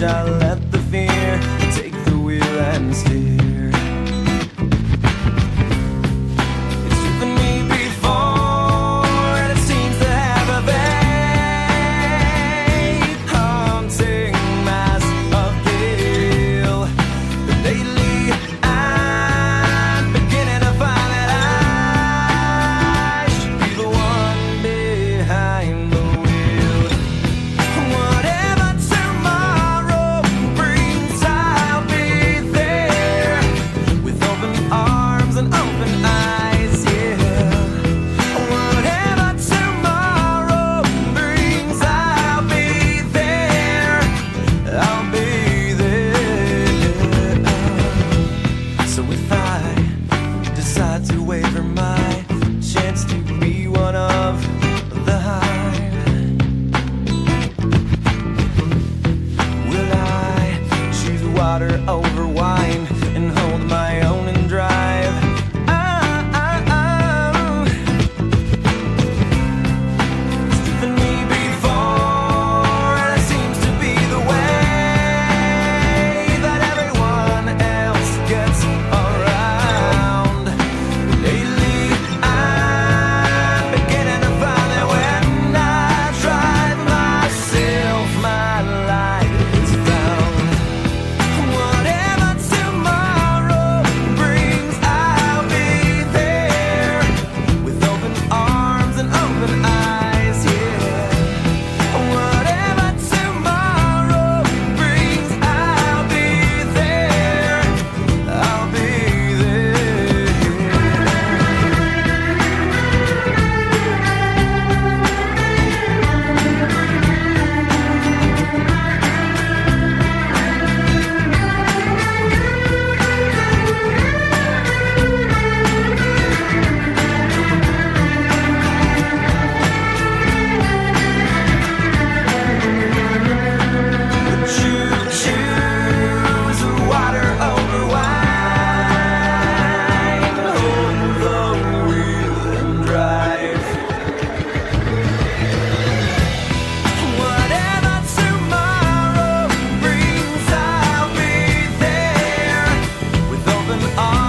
照亮 to waver my chance to be one of the hive. Will I choose water over? open arms.